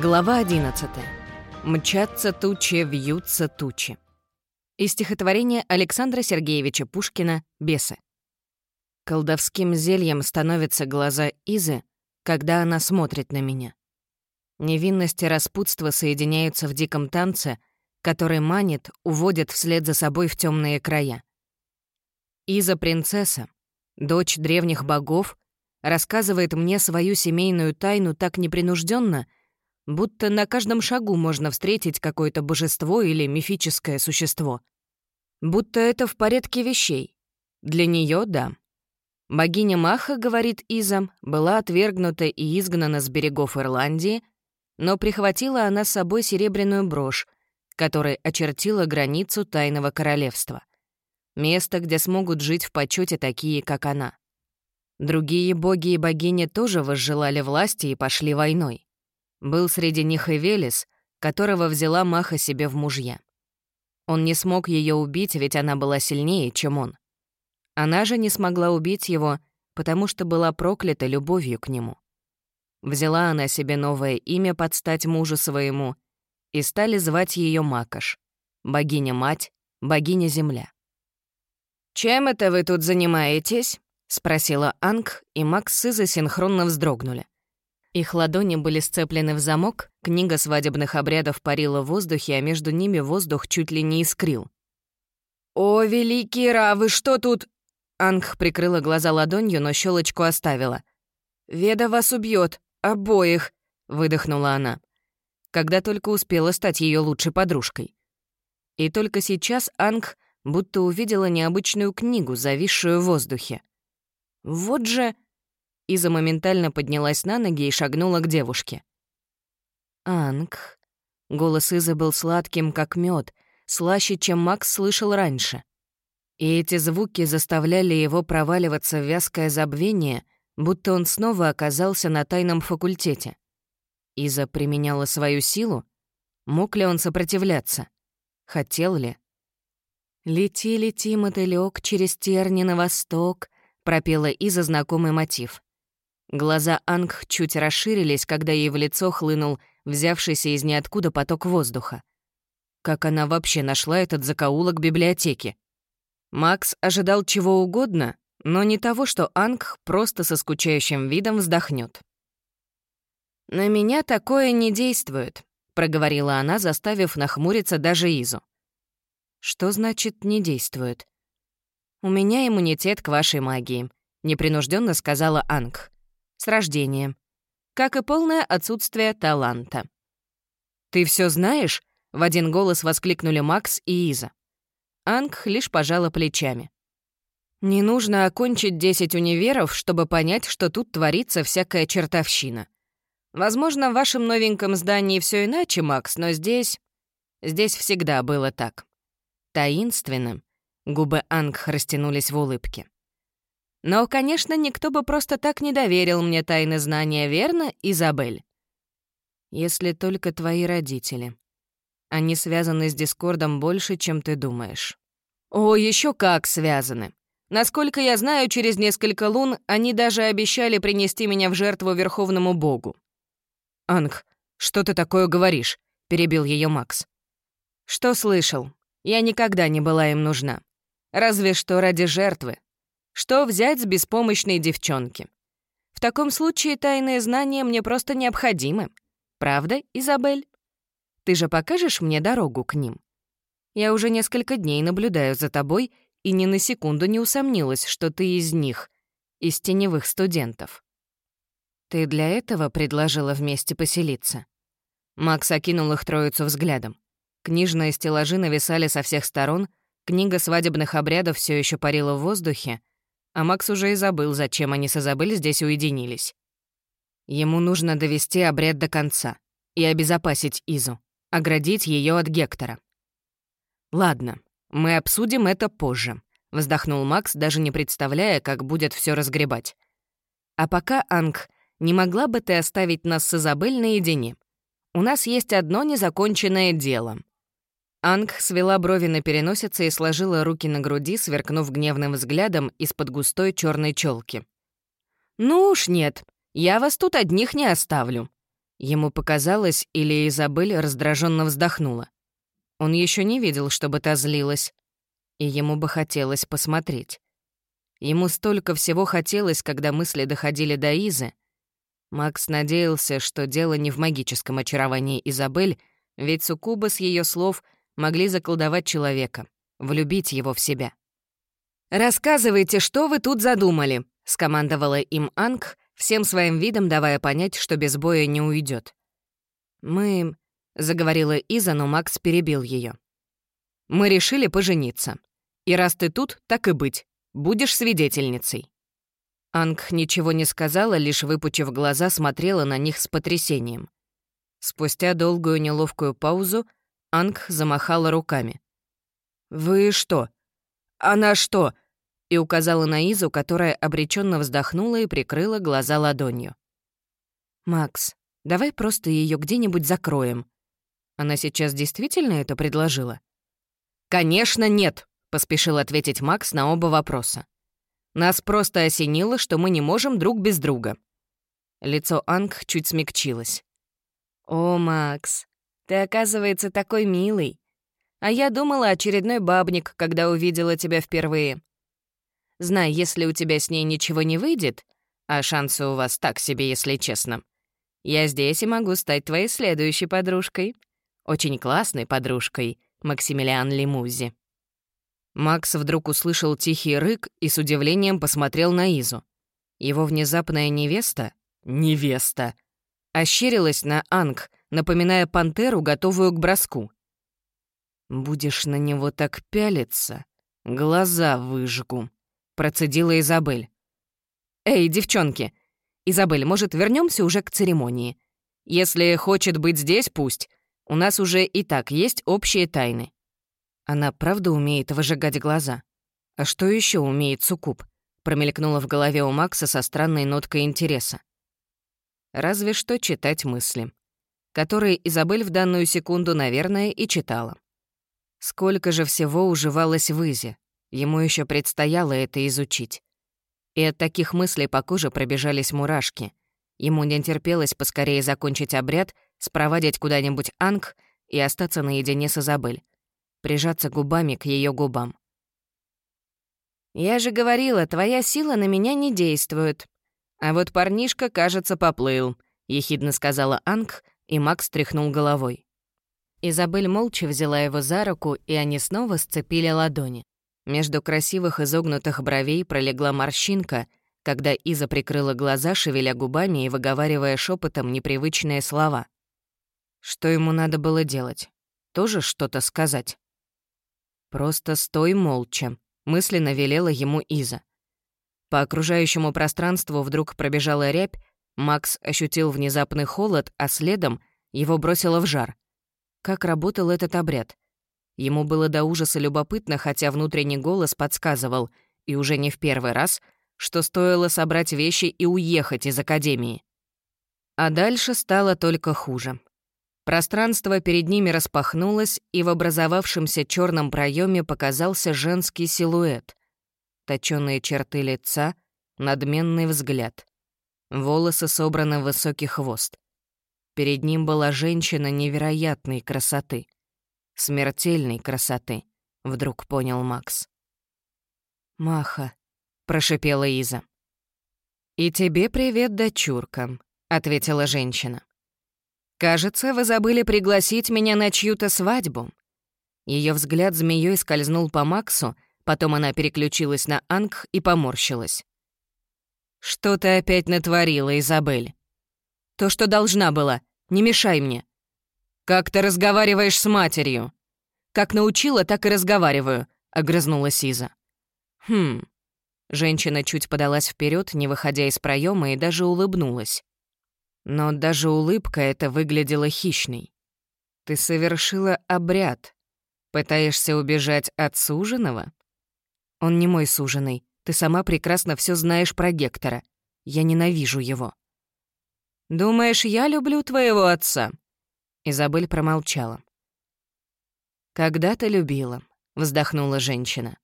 Глава 11. Мчатся тучи, вьются тучи. Из стихотворения Александра Сергеевича Пушкина «Бесы». Колдовским зельем становятся глаза Изы, когда она смотрит на меня. Невинность и распутство соединяются в диком танце, который манит, уводит вслед за собой в темные края. Иза — принцесса, дочь древних богов, рассказывает мне свою семейную тайну так непринужденно — будто на каждом шагу можно встретить какое-то божество или мифическое существо. Будто это в порядке вещей. Для нее да. Богиня Маха, говорит Иза, была отвергнута и изгнана с берегов Ирландии, но прихватила она с собой серебряную брошь, которой очертила границу тайного королевства. Место, где смогут жить в почете такие, как она. Другие боги и богини тоже возжелали власти и пошли войной. Был среди них и Велес, которого взяла Маха себе в мужья. Он не смог ее убить, ведь она была сильнее, чем он. Она же не смогла убить его, потому что была проклята любовью к нему. Взяла она себе новое имя под стать мужу своему, и стали звать ее Макаш, богиня-мать, богиня-земля. «Чем это вы тут занимаетесь?» — спросила Анг, и Макс с Изой синхронно вздрогнули. Их ладони были сцеплены в замок, книга свадебных обрядов парила в воздухе, а между ними воздух чуть ли не искрил. «О, великий Ра, вы что тут...» Анг прикрыла глаза ладонью, но щелочку оставила. «Веда вас убьет, обоих», — выдохнула она, когда только успела стать ее лучшей подружкой. И только сейчас Анг будто увидела необычную книгу, зависшую в воздухе. «Вот же...» Иза моментально поднялась на ноги и шагнула к девушке. «Анг». Голос Изы был сладким, как мед, слаще, чем Макс слышал раньше. И эти звуки заставляли его проваливаться в вязкое забвение, будто он снова оказался на тайном факультете. Иза применяла свою силу? Мог ли он сопротивляться? Хотел ли? «Лети, лети, мотылёк, через терни на восток», — пропела Иза знакомый мотив. Глаза Анг чуть расширились, когда ей в лицо хлынул взявшийся из ниоткуда поток воздуха. Как она вообще нашла этот закоулок библиотеки? Макс ожидал чего угодно, но не того, что Анг просто со скучающим видом вздохнет. «На меня такое не действует», — проговорила она, заставив нахмуриться даже Изу. «Что значит «не действует»?» «У меня иммунитет к вашей магии», — непринужденно сказала Анг с рождения, как и полное отсутствие таланта. «Ты все знаешь?» — в один голос воскликнули Макс и Иза. Анг лишь пожала плечами. «Не нужно окончить 10 универов, чтобы понять, что тут творится всякая чертовщина. Возможно, в вашем новеньком здании все иначе, Макс, но здесь... Здесь всегда было так. Таинственным. Губы Анг растянулись в улыбке. Но, конечно, никто бы просто так не доверил мне тайны знания, верно, Изабель? Если только твои родители. Они связаны с Дискордом больше, чем ты думаешь. О, еще как связаны. Насколько я знаю, через несколько лун они даже обещали принести меня в жертву Верховному Богу. «Анг, что ты такое говоришь?» — перебил ее Макс. «Что слышал? Я никогда не была им нужна. Разве что ради жертвы, что взять с беспомощной девчонки? В таком случае тайные знания мне просто необходимы. Правда, Изабель? Ты же покажешь мне дорогу к ним? Я уже несколько дней наблюдаю за тобой и ни на секунду не усомнилась, что ты из них, из теневых студентов. Ты для этого предложила вместе поселиться? Макс окинул их троицу взглядом. Книжные стеллажи нависали со всех сторон, книга свадебных обрядов все еще парила в воздухе, а Макс уже и забыл, зачем они с Изабель здесь уединились. Ему нужно довести обряд до конца и обезопасить Изу, оградить ее от Гектора. «Ладно, мы обсудим это позже», — вздохнул Макс, даже не представляя, как будет все разгребать. «А пока, Анг, не могла бы ты оставить нас с Изабель наедине? У нас есть одно незаконченное дело». Анг свела брови на переносице и сложила руки на груди, сверкнув гневным взглядом из-под густой черной челки. «Ну уж нет, я вас тут одних не оставлю». Ему показалось, или Изабель раздраженно вздохнула. Он еще не видел, чтобы та злилась, и ему бы хотелось посмотреть. Ему столько всего хотелось, когда мысли доходили до Изы. Макс надеялся, что дело не в магическом очаровании Изабель, ведь суккуба с ее слов могли заколдовать человека, влюбить его в себя. «Рассказывайте, что вы тут задумали», — скомандовала им Анг, всем своим видом давая понять, что без боя не уйдет. «Мы...» — заговорила Иза, но Макс перебил ее. «Мы решили пожениться. И раз ты тут, так и быть. Будешь свидетельницей». Анг ничего не сказала, лишь выпучив глаза, смотрела на них с потрясением. Спустя долгую неловкую паузу Анг замахала руками. «Вы что? Она что?» и указала на Изу, которая обреченно вздохнула и прикрыла глаза ладонью. «Макс, давай просто ее где-нибудь закроем». Она сейчас действительно это предложила? «Конечно, нет», — поспешил ответить Макс на оба вопроса. «Нас просто осенило, что мы не можем друг без друга». Лицо Анг чуть смягчилось. «О, Макс, ты, оказывается, такой милый. А я думала, очередной бабник, когда увидела тебя впервые. Знай, если у тебя с ней ничего не выйдет, а шансы у вас так себе, если честно, я здесь и могу стать твоей следующей подружкой. Очень классной подружкой, Максимилиан Лимузи». Макс вдруг услышал тихий рык и с удивлением посмотрел на Изу. Его внезапная невеста — невеста — ощерилась на Анг, напоминая пантеру, готовую к броску. «Будешь на него так пялиться, глаза выжгу», процедила Изабель. «Эй, девчонки! Изабель, может, вернемся уже к церемонии? Если хочет быть здесь, пусть. У нас уже и так есть общие тайны». Она правда умеет выжигать глаза? А что еще умеет Сукуб? Промелькнула в голове у Макса со странной ноткой интереса. Разве что читать мысли. Которые Изабель в данную секунду, наверное, и читала. Сколько же всего уживалось в Изе, Ему еще предстояло это изучить. И от таких мыслей по коже пробежались мурашки. Ему не терпелось поскорее закончить обряд, спровадить куда-нибудь Анг и остаться наедине с Изабель. Прижаться губами к ее губам. «Я же говорила, твоя сила на меня не действует. А вот парнишка, кажется, поплыл», — ехидно сказала Анг, и Макс тряхнул головой. Изабель молча взяла его за руку, и они снова сцепили ладони. Между красивых изогнутых бровей пролегла морщинка, когда Иза прикрыла глаза, шевеля губами и выговаривая шепотом непривычные слова. Что ему надо было делать? Тоже что-то сказать? «Просто стой молча», — мысленно велела ему Иза. По окружающему пространству вдруг пробежала рябь, Макс ощутил внезапный холод, а следом его бросило в жар. Как работал этот обряд? Ему было до ужаса любопытно, хотя внутренний голос подсказывал, и уже не в первый раз, что стоило собрать вещи и уехать из академии. А дальше стало только хуже. Пространство перед ними распахнулось, и в образовавшемся черном проеме показался женский силуэт. Точёные черты лица, надменный взгляд. Волосы собраны в высокий хвост. Перед ним была женщина невероятной красоты — смертельной красоты», — вдруг понял Макс. «Маха», — прошипела Иза. «И тебе привет, дочурка», — ответила женщина. «Кажется, вы забыли пригласить меня на чью-то свадьбу». Ее взгляд змеей скользнул по Максу, потом она переключилась на Анг и поморщилась. «Что ты опять натворила, Изабель?» «То, что должна была. Не мешай мне. «Как ты разговариваешь с матерью?» «Как научила, так и разговариваю», — огрызнулась Иза. «Хм». Женщина чуть подалась вперед, не выходя из проема, и даже улыбнулась. Но даже улыбка эта выглядела хищной. «Ты совершила обряд. Пытаешься убежать от суженого?» «Он не мой суженый. Ты сама прекрасно все знаешь про Гектора. Я ненавижу его». «Думаешь, я люблю твоего отца?» Изабель промолчала. «Когда-то любила», — вздохнула женщина.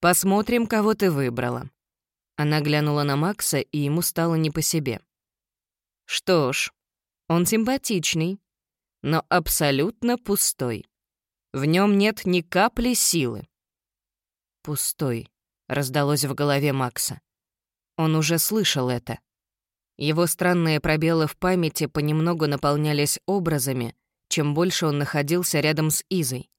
«Посмотрим, кого ты выбрала». Она глянула на Макса, и ему стало не по себе. «Что ж, Он симпатичный, но абсолютно пустой. В нем нет ни капли силы. «Пустой», — раздалось в голове Макса. Он уже слышал это. Его странные пробелы в памяти понемногу наполнялись образами, чем больше он находился рядом с Изой.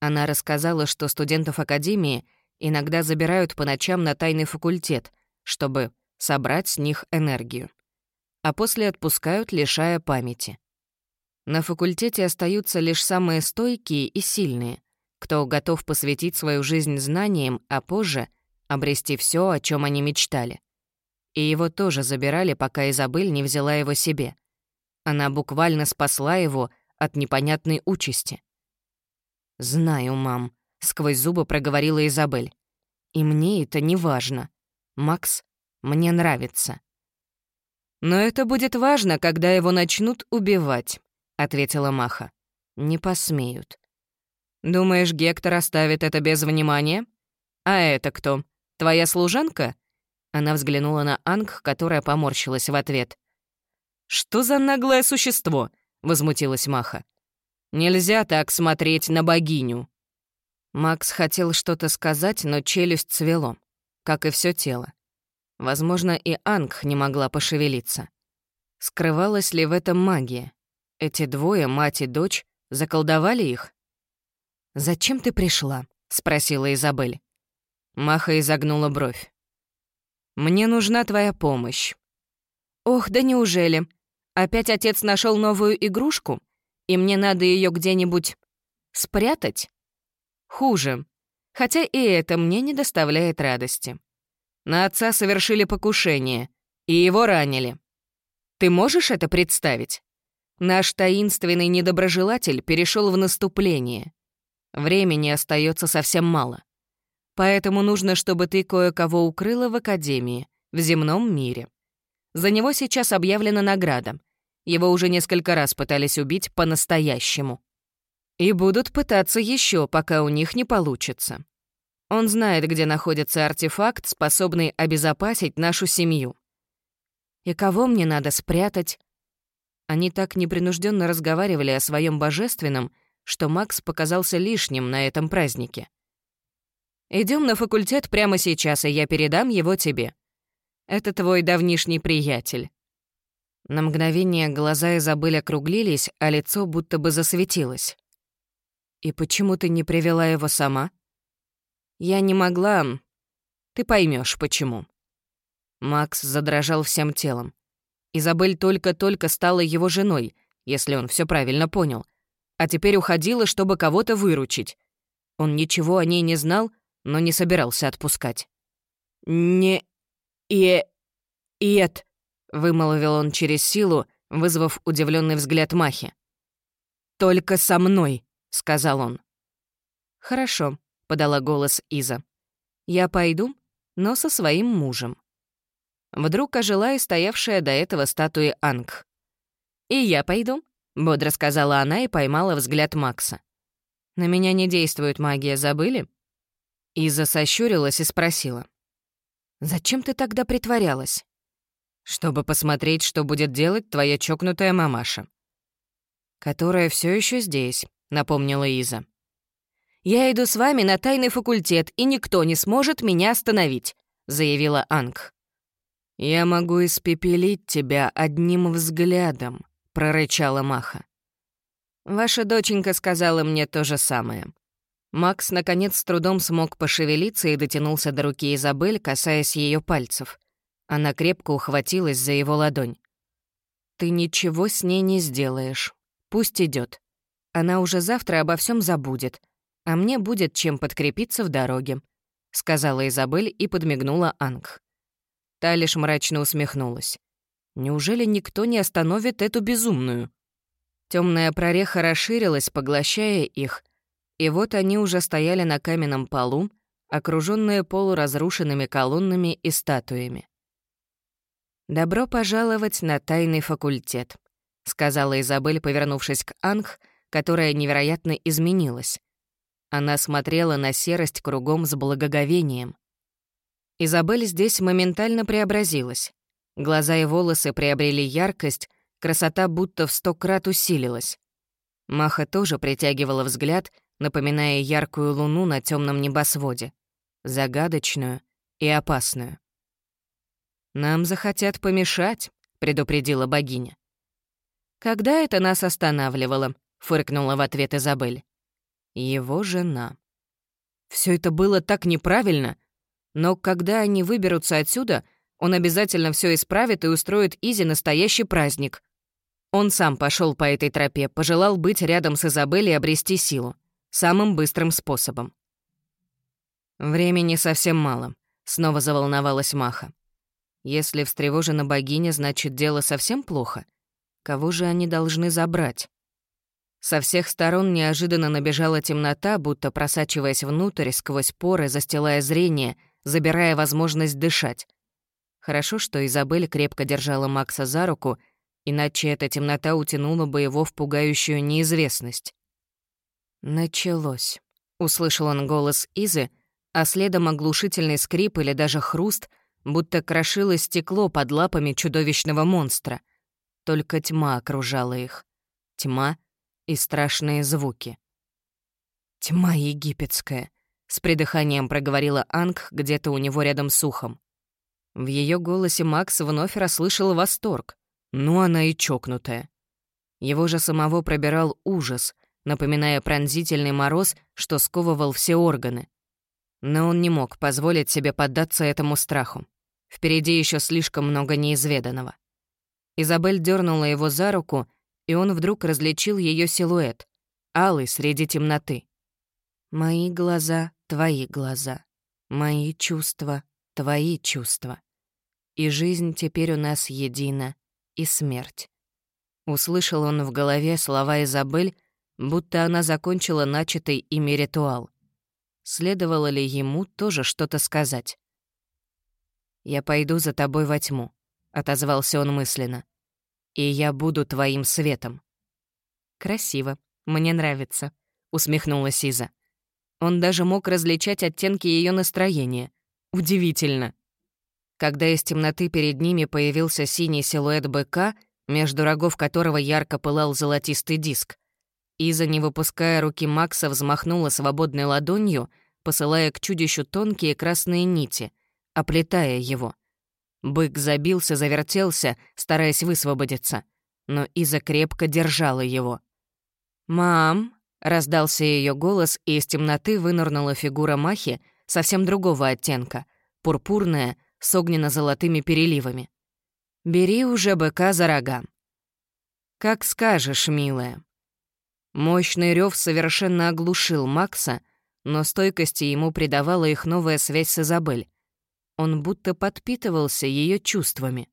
Она рассказала, что студентов Академии иногда забирают по ночам на тайный факультет, чтобы собрать с них энергию. А после отпускают, лишая памяти. На факультете остаются лишь самые стойкие и сильные, кто готов посвятить свою жизнь знаниям, а позже обрести все, о чем они мечтали. И его тоже забирали, пока Изабель не взяла его себе. Она буквально спасла его от непонятной участи. «Знаю, мам», — сквозь зубы проговорила Изабель. «И мне это не важно. Макс мне нравится». «Но это будет важно, когда его начнут убивать», — ответила Маха. «Не посмеют». «Думаешь, Гектор оставит это без внимания? А это кто? Твоя служанка?» Она взглянула на Анг, которая поморщилась в ответ. «Что за наглое существо?» — возмутилась Маха. «Нельзя так смотреть на богиню». Макс хотел что-то сказать, но челюсть свело, как и все тело. Возможно, и Анг не могла пошевелиться. Скрывалась ли в этом магия? Эти двое, мать и дочь, заколдовали их? «Зачем ты пришла?» — спросила Изабель. Маха изогнула бровь. «Мне нужна твоя помощь». «Ох, да неужели? Опять отец нашел новую игрушку, и мне надо ее где-нибудь спрятать?» «Хуже. Хотя и это мне не доставляет радости. На отца совершили покушение, и его ранили. Ты можешь это представить? Наш таинственный недоброжелатель перешел в наступление. Времени остается совсем мало. Поэтому нужно, чтобы ты кое-кого укрыла в Академии, в земном мире. За него сейчас объявлена награда. Его уже несколько раз пытались убить по-настоящему. И будут пытаться еще, пока у них не получится. Он знает, где находится артефакт, способный обезопасить нашу семью. И кого мне надо спрятать? Они так непринужденно разговаривали о своем божественном, что Макс показался лишним на этом празднике. Идем на факультет прямо сейчас, и я передам его тебе. Это твой давнишний приятель». На мгновение глаза Изабель округлились, а лицо будто бы засветилось. «И почему ты не привела его сама?» Я не могла... Ты поймешь, почему». Макс задрожал всем телом. Изабель только-только стала его женой, если он все правильно понял, а теперь уходила, чтобы кого-то выручить. Он ничего о ней не знал, но не собирался отпускать. «Не... и... иет», — вымолвил он через силу, вызвав удивленный взгляд Махи. «Только со мной», — сказал он. «Хорошо», подала голос Иза. «Я пойду, но со своим мужем». Вдруг ожила и стоявшая до этого статуя Анг. «И я пойду», — бодро сказала она и поймала взгляд Макса. «На меня не действует магия, забыли?» Иза сощурилась и спросила. «Зачем ты тогда притворялась?» «Чтобы посмотреть, что будет делать твоя чокнутая мамаша». «Которая все еще здесь», — напомнила Иза. «Я иду с вами на тайный факультет, и никто не сможет меня остановить», — заявила Анг. «Я могу испепелить тебя одним взглядом», — прорычала Маха. «Ваша доченька сказала мне то же самое». Макс, наконец, с трудом смог пошевелиться и дотянулся до руки Изабель, касаясь ее пальцев. Она крепко ухватилась за его ладонь. «Ты ничего с ней не сделаешь. Пусть идет. Она уже завтра обо всем забудет а мне будет чем подкрепиться в дороге», — сказала Изабель и подмигнула Анг. Та лишь мрачно усмехнулась. «Неужели никто не остановит эту безумную?» Темная прореха расширилась, поглощая их, и вот они уже стояли на каменном полу, окруженные полуразрушенными колоннами и статуями. «Добро пожаловать на тайный факультет», — сказала Изабель, повернувшись к Анг, которая невероятно изменилась. Она смотрела на серость кругом с благоговением. Изабель здесь моментально преобразилась. Глаза и волосы приобрели яркость, красота будто в сто крат усилилась. Маха тоже притягивала взгляд, напоминая яркую луну на темном небосводе, загадочную и опасную. «Нам захотят помешать», — предупредила богиня. «Когда это нас останавливало?» — фыркнула в ответ Изабель. «Его жена». Все это было так неправильно, но когда они выберутся отсюда, он обязательно все исправит и устроит Изи настоящий праздник. Он сам пошел по этой тропе, пожелал быть рядом с Изабель и обрести силу. Самым быстрым способом. «Времени совсем мало», — снова заволновалась Маха. «Если встревожена богиня, значит, дело совсем плохо. Кого же они должны забрать?» Со всех сторон неожиданно набежала темнота, будто просачиваясь внутрь, сквозь поры, застилая зрение, забирая возможность дышать. Хорошо, что Изабель крепко держала Макса за руку, иначе эта темнота утянула бы его в пугающую неизвестность. «Началось», — услышал он голос Изы, а следом оглушительный скрип или даже хруст, будто крошилось стекло под лапами чудовищного монстра. Только тьма окружала их. Тьма и страшные звуки. «Тьма египетская», — с придыханием проговорила Анг где-то у него рядом с ухом. В ее голосе Макс вновь расслышал восторг. Ну, она и чокнутая. Его же самого пробирал ужас, напоминая пронзительный мороз, что сковывал все органы. Но он не мог позволить себе поддаться этому страху. Впереди еще слишком много неизведанного. Изабель дернула его за руку, и он вдруг различил ее силуэт, алый среди темноты. «Мои глаза — твои глаза, мои чувства — твои чувства. И жизнь теперь у нас едина, и смерть». Услышал он в голове слова Изабель, будто она закончила начатый ими ритуал. Следовало ли ему тоже что-то сказать? «Я пойду за тобой во тьму», — отозвался он мысленно. «И я буду твоим светом». «Красиво, мне нравится», — усмехнулась Иза. Он даже мог различать оттенки ее настроения. Удивительно. Когда из темноты перед ними появился синий силуэт быка, между рогов которого ярко пылал золотистый диск, Иза, не выпуская руки Макса, взмахнула свободной ладонью, посылая к чудищу тонкие красные нити, оплетая его. Бык забился, завертелся, стараясь высвободиться, но Иза крепко держала его. «Мам!» — раздался ее голос, и из темноты вынырнула фигура Махи совсем другого оттенка, пурпурная, с огненно-золотыми переливами. «Бери уже быка за рога». «Как скажешь, милая», Мощный рев совершенно оглушил Макса, но стойкости ему придавала их новая связь с Изабель. Он будто подпитывался ее чувствами.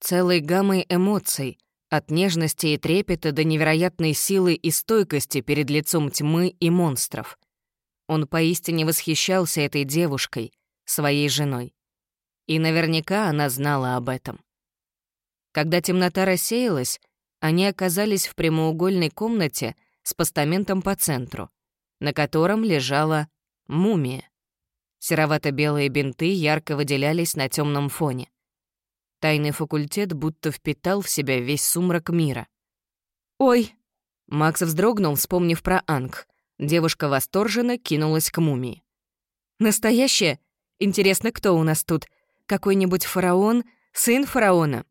Целой гаммой эмоций, от нежности и трепета до невероятной силы и стойкости перед лицом тьмы и монстров. Он поистине восхищался этой девушкой, своей женой. И наверняка она знала об этом. Когда темнота рассеялась, они оказались в прямоугольной комнате — с постаментом по центру, на котором лежала мумия. Серовато-белые бинты ярко выделялись на темном фоне. Тайный факультет будто впитал в себя весь сумрак мира. «Ой!» Макс вздрогнул, вспомнив про Анг. Девушка восторженно кинулась к мумии. «Настоящая? Интересно, кто у нас тут? Какой-нибудь фараон? Сын фараона?»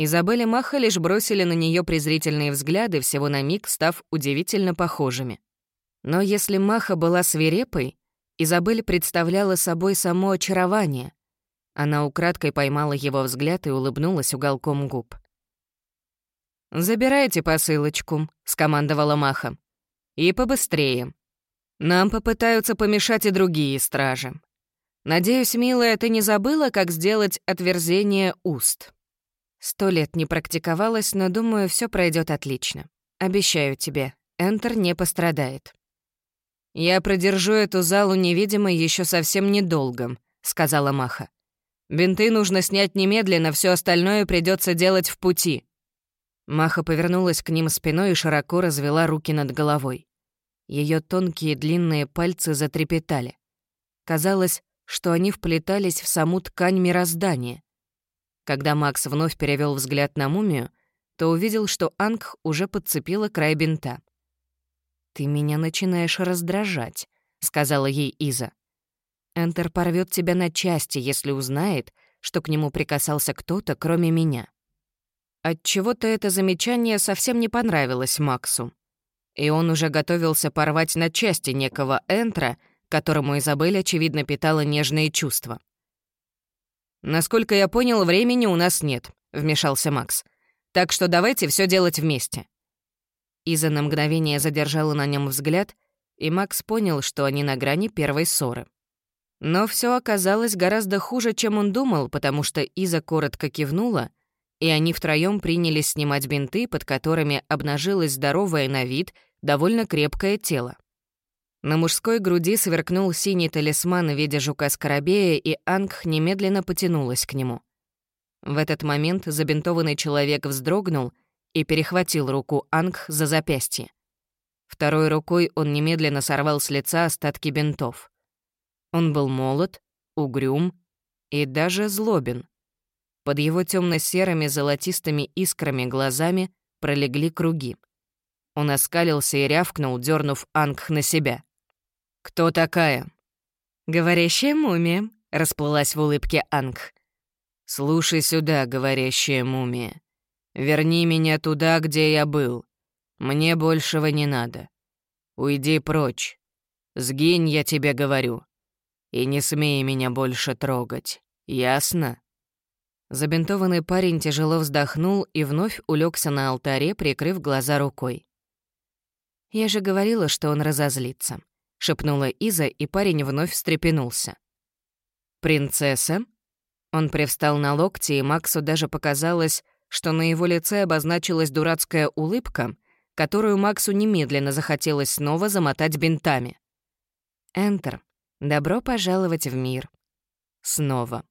Изабель и Маха лишь бросили на нее презрительные взгляды, всего на миг став удивительно похожими. Но если Маха была свирепой, Изабель представляла собой само очарование. Она украдкой поймала его взгляд и улыбнулась уголком губ. «Забирайте посылочку», — скомандовала Маха. «И побыстрее. Нам попытаются помешать и другие стражи. Надеюсь, милая, ты не забыла, как сделать отверзение уст?» Сто лет не практиковалась, но думаю, все пройдет отлично. Обещаю тебе, Энтер не пострадает. «Я продержу эту залу невидимой еще совсем недолго», — сказала Маха. «Бинты нужно снять немедленно, все остальное придется делать в пути». Маха повернулась к ним спиной и широко развела руки над головой. Ее тонкие длинные пальцы затрепетали. Казалось, что они вплетались в саму ткань мироздания. Когда Макс вновь перевел взгляд на мумию, то увидел, что Анг уже подцепила край бинта. «Ты меня начинаешь раздражать», — сказала ей Иза. «Энтер порвет тебя на части, если узнает, что к нему прикасался кто-то, кроме меня». Отчего-то это замечание совсем не понравилось Максу. И он уже готовился порвать на части некого Энтра, которому Изабель, очевидно, питала нежные чувства. «Насколько я понял, времени у нас нет», — вмешался Макс. «Так что давайте все делать вместе». Иза на мгновение задержала на нем взгляд, и Макс понял, что они на грани первой ссоры. Но все оказалось гораздо хуже, чем он думал, потому что Иза коротко кивнула, и они втроем принялись снимать бинты, под которыми обнажилось здоровое на вид, довольно крепкое тело. На мужской груди сверкнул синий талисман в виде жука-скоробея, и Ангх немедленно потянулась к нему. В этот момент забинтованный человек вздрогнул и перехватил руку Ангх за запястье. Второй рукой он немедленно сорвал с лица остатки бинтов. Он был молод, угрюм и даже злобен. Под его темно-серыми золотистыми искрами глазами пролегли круги. Он оскалился и рявкнул, дернув Ангх на себя. «Кто такая?» «Говорящая мумия», — расплылась в улыбке Ангх. «Слушай сюда, говорящая мумия. Верни меня туда, где я был. Мне большего не надо. Уйди прочь. Сгинь, я тебе говорю. И не смей меня больше трогать. Ясно?» Забинтованный парень тяжело вздохнул и вновь улегся на алтаре, прикрыв глаза рукой. «Я же говорила, что он разозлится», — шепнула Иза, и парень вновь встрепенулся. «Принцесса?» Он привстал на локти, и Максу даже показалось, что на его лице обозначилась дурацкая улыбка, которую Максу немедленно захотелось снова замотать бинтами. «Энтер. Добро пожаловать в мир. Снова».